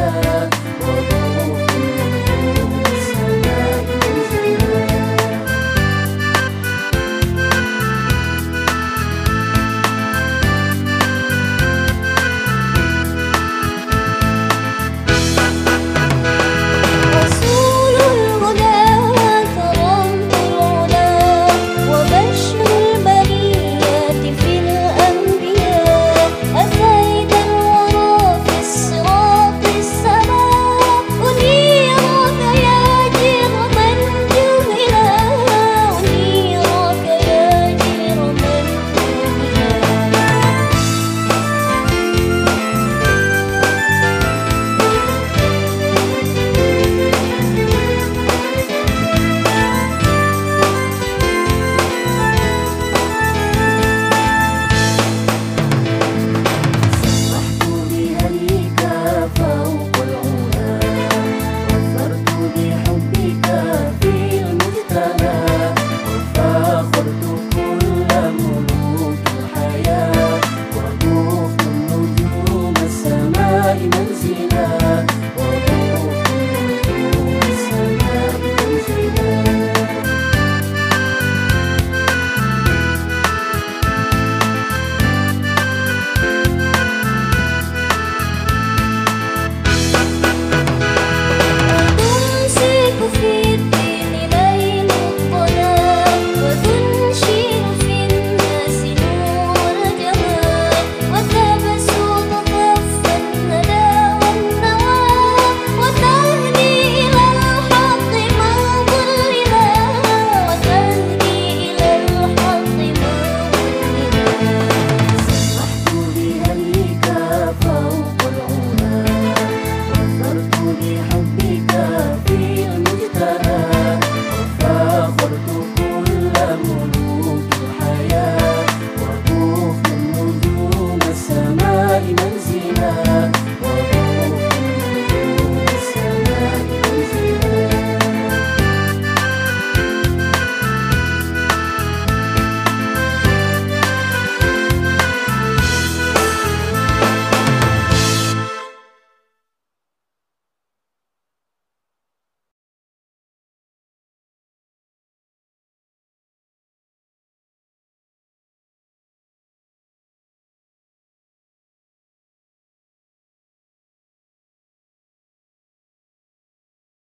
love.